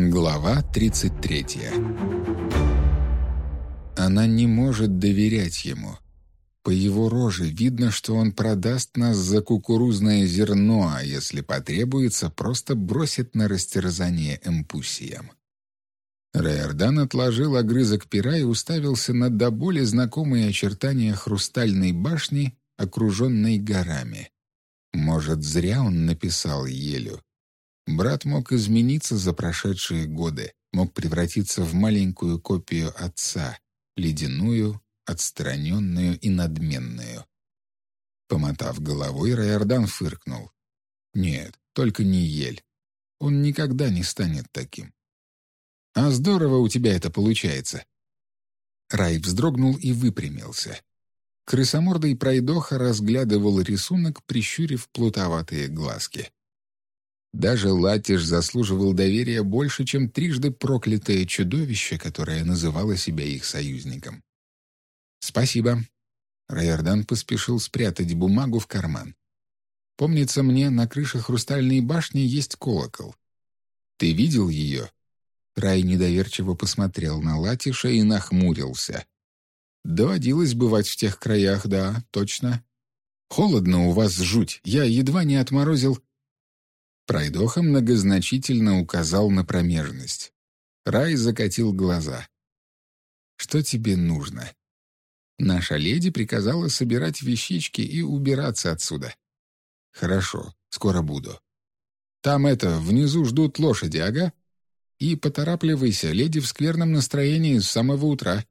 Глава 33 Она не может доверять ему. По его роже видно, что он продаст нас за кукурузное зерно, а если потребуется, просто бросит на растерзание эмпусиям. Рейордан отложил огрызок пера и уставился на до боли знакомые очертания хрустальной башни, окруженной горами. Может, зря он написал Елю. Брат мог измениться за прошедшие годы, мог превратиться в маленькую копию отца, ледяную, отстраненную и надменную. Помотав головой, Райордан фыркнул. «Нет, только не Ель. Он никогда не станет таким. А здорово у тебя это получается». Рай вздрогнул и выпрямился. Крысомордый пройдоха разглядывал рисунок, прищурив плутоватые глазки. Даже Латиш заслуживал доверия больше, чем трижды проклятое чудовище, которое называло себя их союзником. «Спасибо». Райордан поспешил спрятать бумагу в карман. «Помнится мне, на крыше хрустальной башни есть колокол. Ты видел ее?» Рай недоверчиво посмотрел на Латиша и нахмурился. «Доводилось бывать в тех краях, да, точно. Холодно у вас жуть, я едва не отморозил...» Пройдоха многозначительно указал на промежность. Рай закатил глаза. «Что тебе нужно?» Наша леди приказала собирать вещички и убираться отсюда. «Хорошо, скоро буду. Там это, внизу ждут лошади, ага?» И поторапливайся, леди в скверном настроении с самого утра».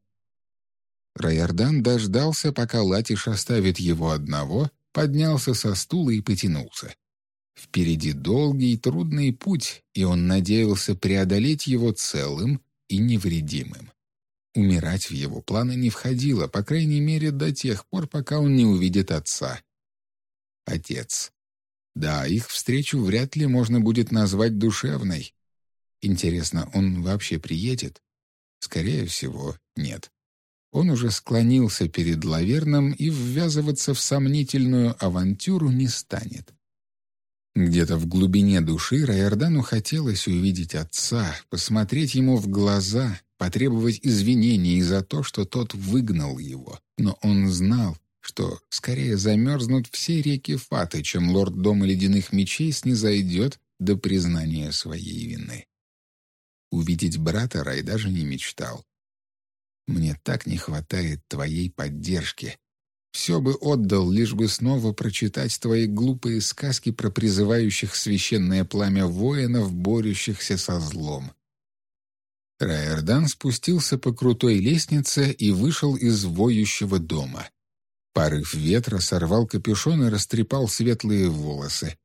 Райордан дождался, пока Латиш оставит его одного, поднялся со стула и потянулся. Впереди долгий и трудный путь, и он надеялся преодолеть его целым и невредимым. Умирать в его планы не входило, по крайней мере, до тех пор, пока он не увидит отца. Отец. Да, их встречу вряд ли можно будет назвать душевной, Интересно, он вообще приедет? Скорее всего, нет. Он уже склонился перед Лаверном и ввязываться в сомнительную авантюру не станет. Где-то в глубине души Райордану хотелось увидеть отца, посмотреть ему в глаза, потребовать извинений за то, что тот выгнал его. Но он знал, что скорее замерзнут все реки Фаты, чем лорд Дома Ледяных Мечей снизойдет до признания своей вины. Увидеть брата Рай даже не мечтал. «Мне так не хватает твоей поддержки. Все бы отдал, лишь бы снова прочитать твои глупые сказки про призывающих священное пламя воинов, борющихся со злом». Райердан спустился по крутой лестнице и вышел из воющего дома. Порыв ветра сорвал капюшон и растрепал светлые волосы.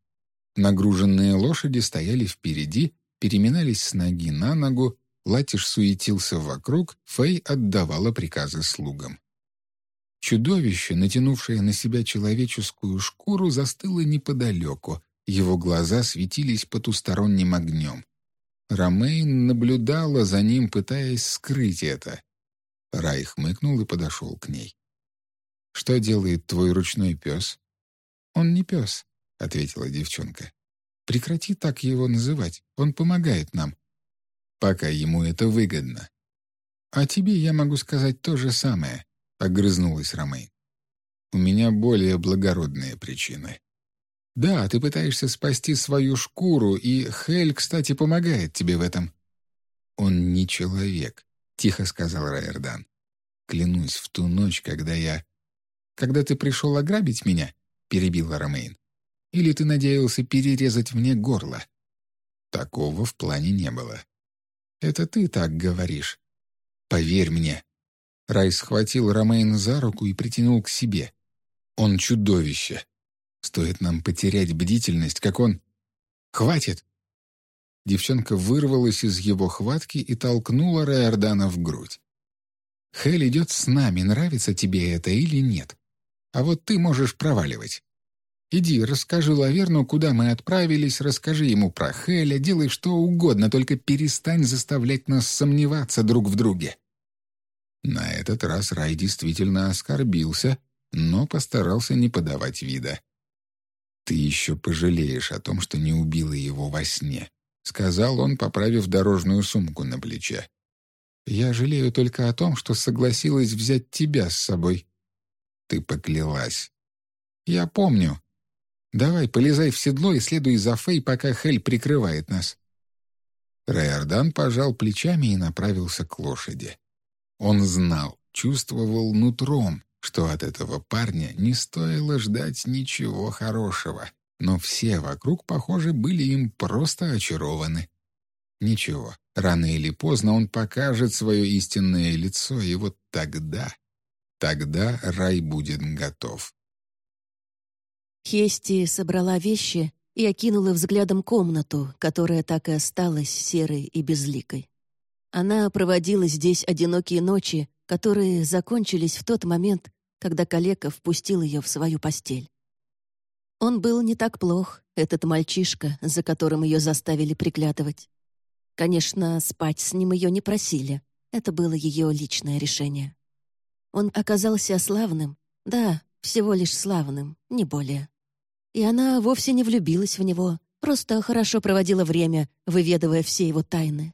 Нагруженные лошади стояли впереди, переминались с ноги на ногу, Латиш суетился вокруг, Фэй отдавала приказы слугам. Чудовище, натянувшее на себя человеческую шкуру, застыло неподалеку, его глаза светились потусторонним огнем. Ромейн наблюдала за ним, пытаясь скрыть это. Рай хмыкнул и подошел к ней. «Что делает твой ручной пес?» «Он не пес», — ответила девчонка. Прекрати так его называть, он помогает нам. Пока ему это выгодно. А тебе я могу сказать то же самое, огрызнулась Ромей. У меня более благородные причины. Да, ты пытаешься спасти свою шкуру, и Хель, кстати, помогает тебе в этом. Он не человек, тихо сказал Райердан. Клянусь, в ту ночь, когда я... Когда ты пришел ограбить меня, перебила Ромейн, или ты надеялся перерезать мне горло?» Такого в плане не было. «Это ты так говоришь. Поверь мне». Рай схватил Ромейн за руку и притянул к себе. «Он чудовище. Стоит нам потерять бдительность, как он...» «Хватит!» Девчонка вырвалась из его хватки и толкнула Райордана в грудь. «Хель идет с нами, нравится тебе это или нет. А вот ты можешь проваливать. Иди, расскажи Лаверну, куда мы отправились, расскажи ему про Хеля, делай что угодно, только перестань заставлять нас сомневаться друг в друге». На этот раз Рай действительно оскорбился, но постарался не подавать вида. «Ты еще пожалеешь о том, что не убила его во сне», — сказал он, поправив дорожную сумку на плече. «Я жалею только о том, что согласилась взять тебя с собой». «Ты поклялась». «Я помню. Давай, полезай в седло и следуй за Фэй, пока Хель прикрывает нас». Райордан пожал плечами и направился к лошади. Он знал, чувствовал нутром, что от этого парня не стоило ждать ничего хорошего, но все вокруг, похоже, были им просто очарованы. Ничего, рано или поздно он покажет свое истинное лицо, и вот тогда, тогда рай будет готов. Хести собрала вещи и окинула взглядом комнату, которая так и осталась серой и безликой. Она проводила здесь одинокие ночи, которые закончились в тот момент, когда коллега впустил ее в свою постель. Он был не так плох, этот мальчишка, за которым ее заставили приглядывать. Конечно, спать с ним ее не просили. Это было ее личное решение. Он оказался славным, да, всего лишь славным, не более. И она вовсе не влюбилась в него, просто хорошо проводила время, выведывая все его тайны.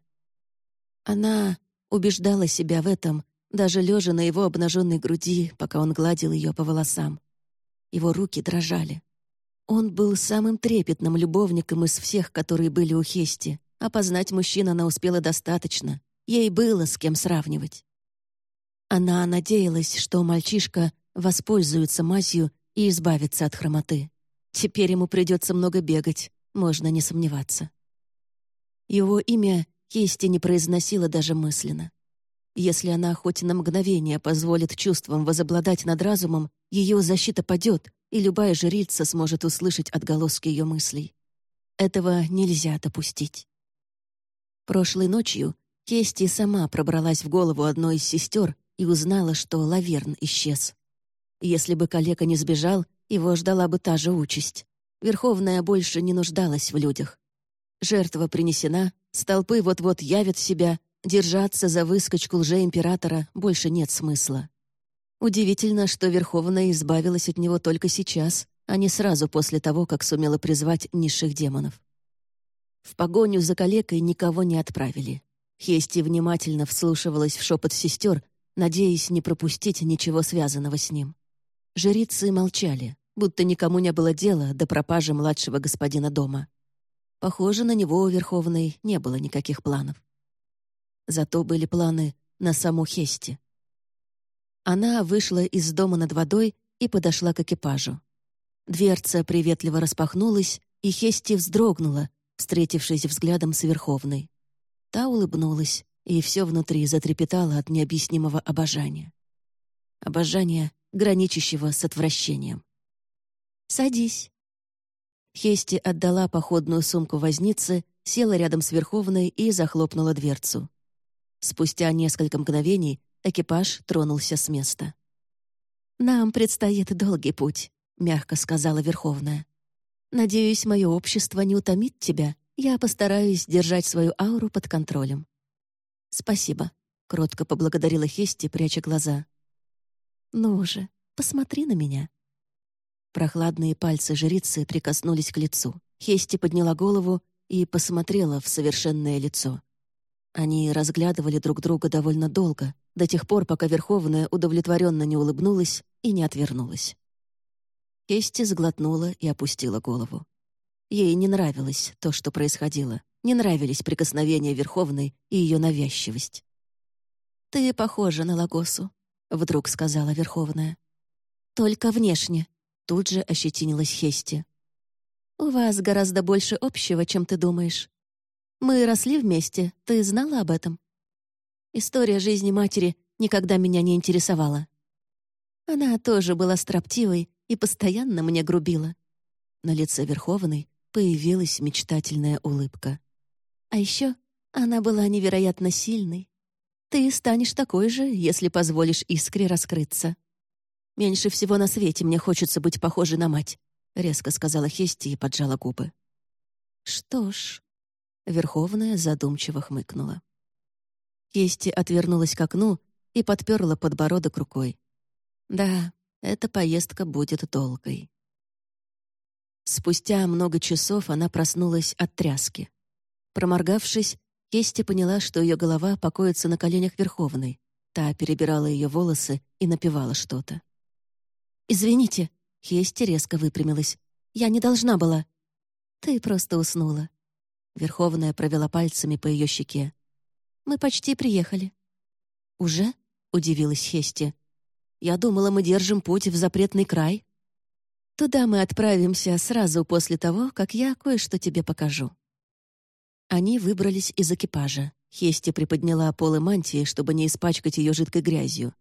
Она убеждала себя в этом, даже лежа на его обнаженной груди, пока он гладил ее по волосам. Его руки дрожали. Он был самым трепетным любовником из всех, которые были у Хести. Опознать мужчин она успела достаточно. Ей было с кем сравнивать. Она надеялась, что мальчишка воспользуется мазью и избавится от хромоты. Теперь ему придется много бегать, можно не сомневаться. Его имя Хести не произносила даже мысленно. Если она хоть на мгновение позволит чувствам возобладать над разумом, ее защита падет, и любая жрица сможет услышать отголоски ее мыслей. Этого нельзя допустить. Прошлой ночью Кести сама пробралась в голову одной из сестер и узнала, что Лаверн исчез. Если бы калека не сбежал, его ждала бы та же участь. Верховная больше не нуждалась в людях. Жертва принесена, столпы вот-вот явят себя, держаться за выскочку лжеимператора больше нет смысла. Удивительно, что Верховная избавилась от него только сейчас, а не сразу после того, как сумела призвать низших демонов. В погоню за калекой никого не отправили. Хести внимательно вслушивалась в шепот сестер, надеясь не пропустить ничего связанного с ним. Жрицы молчали, будто никому не было дела до пропажи младшего господина дома. Похоже, на него у Верховной не было никаких планов. Зато были планы на саму Хести. Она вышла из дома над водой и подошла к экипажу. Дверца приветливо распахнулась, и Хести вздрогнула, встретившись взглядом с Верховной. Та улыбнулась, и все внутри затрепетало от необъяснимого обожания. Обожание граничащего с отвращением. «Садись». Хести отдала походную сумку вознице, села рядом с Верховной и захлопнула дверцу. Спустя несколько мгновений экипаж тронулся с места. «Нам предстоит долгий путь», — мягко сказала Верховная. «Надеюсь, мое общество не утомит тебя. Я постараюсь держать свою ауру под контролем». «Спасибо», — кротко поблагодарила Хести, пряча глаза. «Ну же, посмотри на меня». Прохладные пальцы жрицы прикоснулись к лицу. Хести подняла голову и посмотрела в совершенное лицо. Они разглядывали друг друга довольно долго, до тех пор, пока Верховная удовлетворенно не улыбнулась и не отвернулась. Хести сглотнула и опустила голову. Ей не нравилось то, что происходило. Не нравились прикосновения Верховной и ее навязчивость. «Ты похожа на Лагосу», — вдруг сказала Верховная. «Только внешне», — тут же ощетинилась Хести. «У вас гораздо больше общего, чем ты думаешь. Мы росли вместе, ты знала об этом?» История жизни матери никогда меня не интересовала. Она тоже была строптивой и постоянно мне грубила. На лице Верховной появилась мечтательная улыбка. А еще она была невероятно сильной, ты станешь такой же, если позволишь искре раскрыться. Меньше всего на свете мне хочется быть похожей на мать», — резко сказала Хести и поджала губы. «Что ж...» — Верховная задумчиво хмыкнула. Хести отвернулась к окну и подперла подбородок рукой. «Да, эта поездка будет долгой». Спустя много часов она проснулась от тряски. Проморгавшись, Кести поняла, что ее голова покоится на коленях Верховной. Та перебирала ее волосы и напевала что-то. «Извините», — Хести резко выпрямилась. «Я не должна была». «Ты просто уснула». Верховная провела пальцами по ее щеке. «Мы почти приехали». «Уже?» — удивилась Хести. «Я думала, мы держим путь в запретный край». «Туда мы отправимся сразу после того, как я кое-что тебе покажу». Они выбрались из экипажа. Хести приподняла полы мантии, чтобы не испачкать ее жидкой грязью.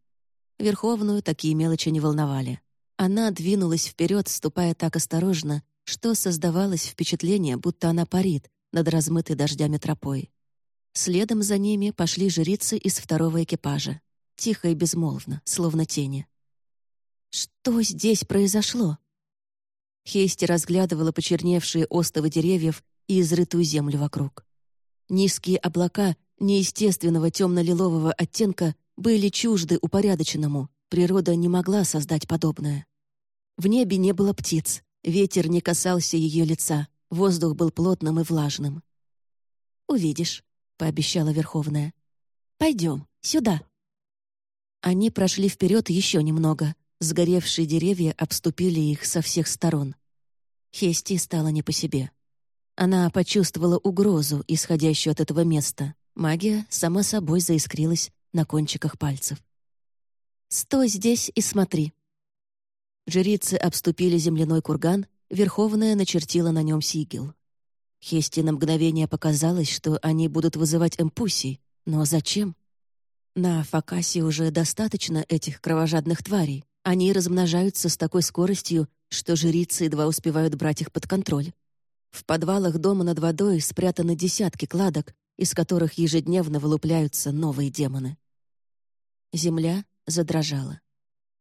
Верховную такие мелочи не волновали. Она двинулась вперед, ступая так осторожно, что создавалось впечатление, будто она парит над размытой дождями тропой. Следом за ними пошли жрицы из второго экипажа, тихо и безмолвно, словно тени. «Что здесь произошло?» Хейсти разглядывала почерневшие остовы деревьев и изрытую землю вокруг. Низкие облака неестественного темно-лилового оттенка были чужды упорядоченному, Природа не могла создать подобное. В небе не было птиц, ветер не касался ее лица, воздух был плотным и влажным. «Увидишь», — пообещала Верховная. «Пойдем, сюда». Они прошли вперед еще немного. Сгоревшие деревья обступили их со всех сторон. Хести стало не по себе. Она почувствовала угрозу, исходящую от этого места. Магия сама собой заискрилась на кончиках пальцев. Стой здесь и смотри». Жрицы обступили земляной курган, Верховная начертила на нем сигил. Хести на мгновение показалось, что они будут вызывать эмпусий, но зачем? На Факасе уже достаточно этих кровожадных тварей. Они размножаются с такой скоростью, что жрицы едва успевают брать их под контроль. В подвалах дома над водой спрятаны десятки кладок, из которых ежедневно вылупляются новые демоны. Земля задрожала.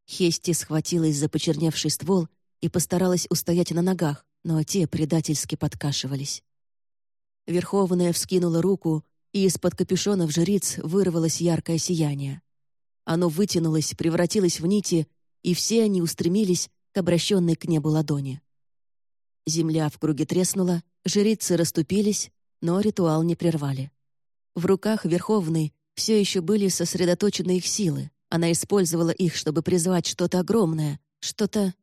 Хести схватилась за почерневший ствол и постаралась устоять на ногах, но те предательски подкашивались. Верховная вскинула руку, и из-под капюшонов жриц вырвалось яркое сияние. Оно вытянулось, превратилось в нити, и все они устремились к обращенной к небу ладони. Земля в круге треснула, жрицы расступились, но ритуал не прервали. В руках Верховной все еще были сосредоточены их силы. Она использовала их, чтобы призвать что-то огромное, что-то...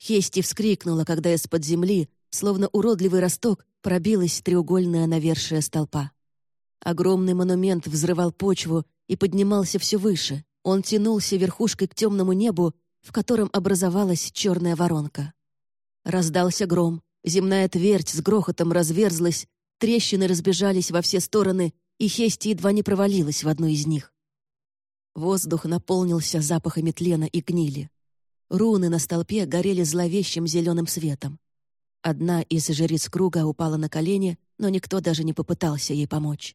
Хести вскрикнула, когда из-под земли, словно уродливый росток, пробилась треугольная навершие столпа. Огромный монумент взрывал почву и поднимался все выше. Он тянулся верхушкой к темному небу, в котором образовалась черная воронка. Раздался гром, земная твердь с грохотом разверзлась, трещины разбежались во все стороны, и Хести едва не провалилась в одну из них. Воздух наполнился запахами тлена и гнили. Руны на столпе горели зловещим зеленым светом. Одна из жриц круга упала на колени, но никто даже не попытался ей помочь.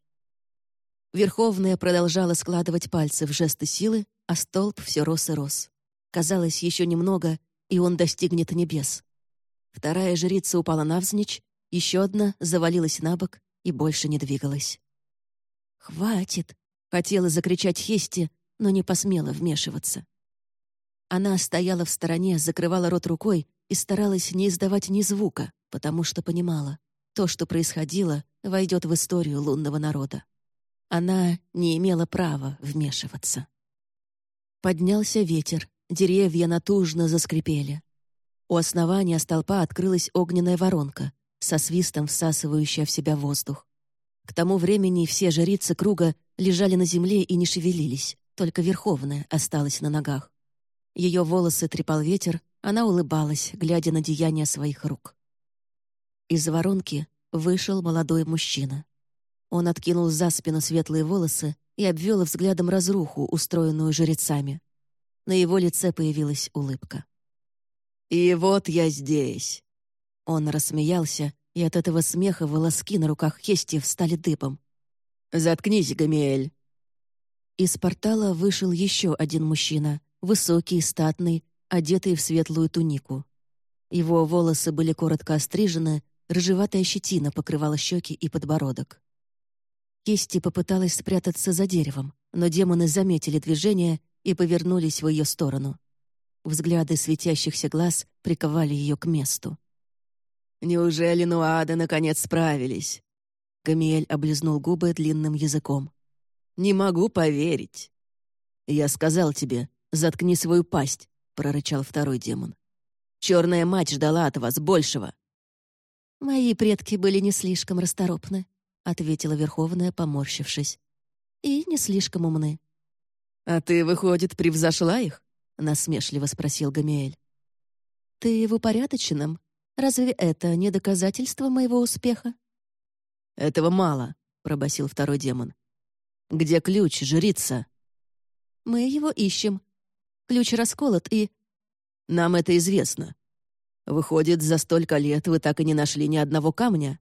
Верховная продолжала складывать пальцы в жесты силы, а столб все рос и рос. Казалось, еще немного, и он достигнет небес. Вторая жрица упала навзничь, еще одна завалилась на бок и больше не двигалась. «Хватит!» — хотела закричать Хести, но не посмела вмешиваться. Она стояла в стороне, закрывала рот рукой и старалась не издавать ни звука, потому что понимала, то, что происходило, войдет в историю лунного народа. Она не имела права вмешиваться. Поднялся ветер, деревья натужно заскрипели. У основания столпа открылась огненная воронка, со свистом всасывающая в себя воздух. К тому времени все жрицы круга лежали на земле и не шевелились. Только Верховная осталась на ногах. Ее волосы трепал ветер, она улыбалась, глядя на деяния своих рук. Из воронки вышел молодой мужчина. Он откинул за спину светлые волосы и обвел взглядом разруху, устроенную жрецами. На его лице появилась улыбка. «И вот я здесь!» Он рассмеялся, и от этого смеха волоски на руках Хести встали дыбом. «Заткнись, Гамиэль!» Из портала вышел еще один мужчина, высокий, статный, одетый в светлую тунику. Его волосы были коротко острижены, рыжеватая щетина покрывала щеки и подбородок. Кисти попыталась спрятаться за деревом, но демоны заметили движение и повернулись в ее сторону. Взгляды светящихся глаз приковали ее к месту. «Неужели Нуады наконец справились?» Камиэль облизнул губы длинным языком. «Не могу поверить». «Я сказал тебе, заткни свою пасть», — прорычал второй демон. «Черная мать ждала от вас большего». «Мои предки были не слишком расторопны», — ответила Верховная, поморщившись. «И не слишком умны». «А ты, выходит, превзошла их?» — насмешливо спросил Гамиэль. «Ты в упорядоченном? Разве это не доказательство моего успеха?» «Этого мало», — пробасил второй демон. «Где ключ, жрица?» «Мы его ищем. Ключ расколот и...» «Нам это известно. Выходит, за столько лет вы так и не нашли ни одного камня?»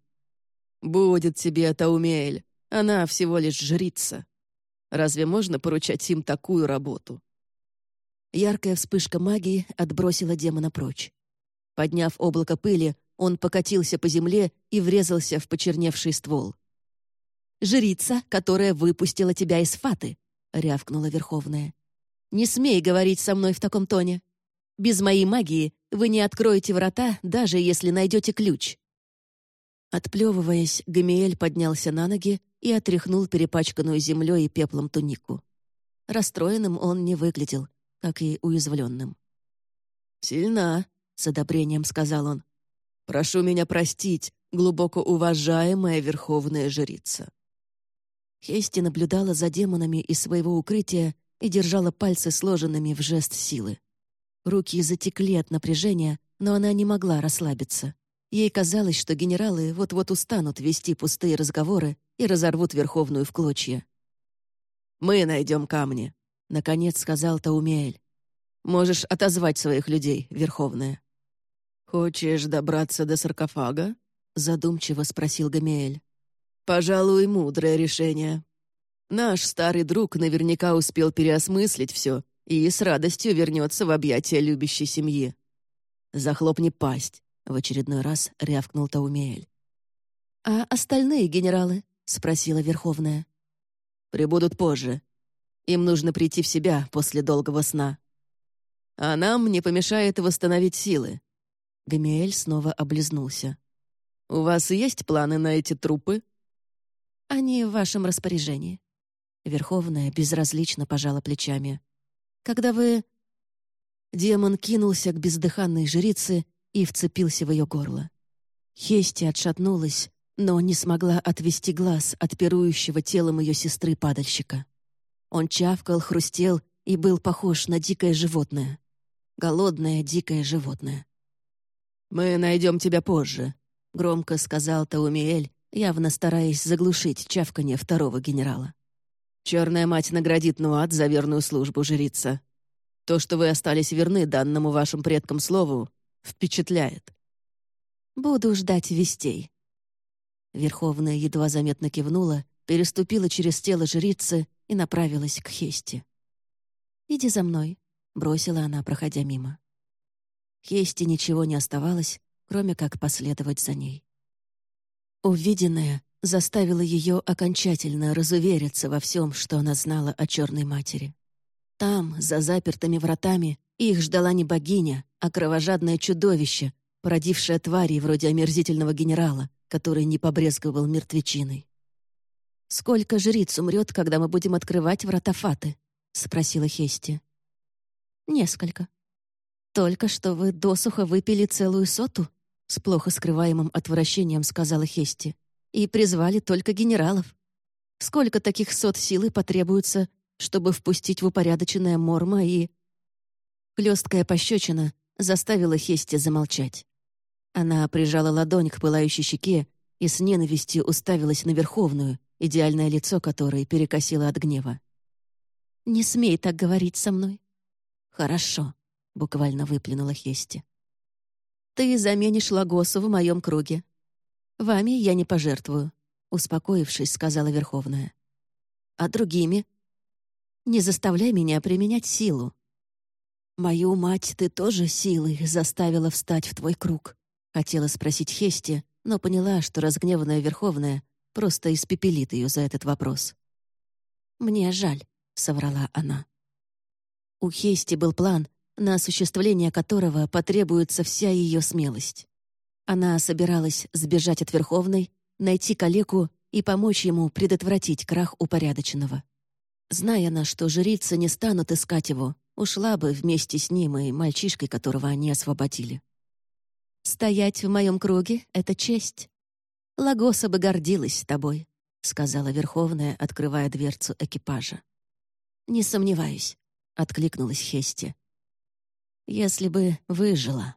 «Будет тебе, Таумель. Она всего лишь жрица. Разве можно поручать им такую работу?» Яркая вспышка магии отбросила демона прочь. Подняв облако пыли, он покатился по земле и врезался в почерневший ствол. «Жрица, которая выпустила тебя из фаты», — рявкнула Верховная. «Не смей говорить со мной в таком тоне. Без моей магии вы не откроете врата, даже если найдете ключ». Отплевываясь, Гамиэль поднялся на ноги и отряхнул перепачканную землей и пеплом тунику. Расстроенным он не выглядел как и уязвленным. «Сильна», — с одобрением сказал он. «Прошу меня простить, глубоко уважаемая верховная жрица». Хести наблюдала за демонами из своего укрытия и держала пальцы сложенными в жест силы. Руки затекли от напряжения, но она не могла расслабиться. Ей казалось, что генералы вот-вот устанут вести пустые разговоры и разорвут Верховную в клочья. «Мы найдем камни», Наконец сказал Таумиэль. «Можешь отозвать своих людей, Верховная». «Хочешь добраться до саркофага?» Задумчиво спросил Гамиэль. «Пожалуй, мудрое решение. Наш старый друг наверняка успел переосмыслить все и с радостью вернется в объятия любящей семьи. Захлопни пасть», — в очередной раз рявкнул Таумиэль. «А остальные генералы?» — спросила Верховная. «Прибудут позже. Им нужно прийти в себя после долгого сна. А нам не помешает восстановить силы». Гамиэль снова облизнулся. «У вас есть планы на эти трупы?» «Они в вашем распоряжении». Верховная безразлично пожала плечами. «Когда вы...» Демон кинулся к бездыханной жрице и вцепился в ее горло. Хести отшатнулась, но не смогла отвести глаз от пирующего телом ее сестры-падальщика. Он чавкал, хрустел и был похож на дикое животное. Голодное дикое животное. «Мы найдем тебя позже», — громко сказал Таумиэль, явно стараясь заглушить чавканье второго генерала. «Черная мать наградит Нуат за верную службу жрица. То, что вы остались верны данному вашим предкам слову, впечатляет». «Буду ждать вестей». Верховная едва заметно кивнула, переступила через тело жрицы и направилась к Хесте. «Иди за мной», — бросила она, проходя мимо. Хесте ничего не оставалось, кроме как последовать за ней. Увиденное заставило ее окончательно разувериться во всем, что она знала о Черной Матери. Там, за запертыми вратами, их ждала не богиня, а кровожадное чудовище, породившее твари вроде омерзительного генерала, который не побрезговал мертвечиной. «Сколько жриц умрет, когда мы будем открывать врата Фаты?» — спросила Хести. «Несколько. Только что вы досуха выпили целую соту?» — с плохо скрываемым отвращением сказала Хести. «И призвали только генералов. Сколько таких сот силы потребуется, чтобы впустить в упорядоченное Морма и...» Хлесткая пощечина заставила Хести замолчать. Она прижала ладонь к пылающей щеке и с ненавистью уставилась на Верховную, идеальное лицо которой перекосило от гнева. «Не смей так говорить со мной». «Хорошо», — буквально выплюнула Хести. «Ты заменишь Лагосу в моем круге. Вами я не пожертвую», — успокоившись, сказала Верховная. «А другими? Не заставляй меня применять силу. Мою мать ты тоже силой заставила встать в твой круг», — хотела спросить Хести, но поняла, что разгневанная Верховная просто испепелит ее за этот вопрос. «Мне жаль», — соврала она. У Хести был план, на осуществление которого потребуется вся ее смелость. Она собиралась сбежать от Верховной, найти калеку и помочь ему предотвратить крах упорядоченного. Зная она, что жрицы не станут искать его, ушла бы вместе с ним и мальчишкой, которого они освободили. «Стоять в моем круге — это честь. Лагоса бы гордилась тобой», — сказала Верховная, открывая дверцу экипажа. «Не сомневаюсь», — откликнулась Хести если бы выжила.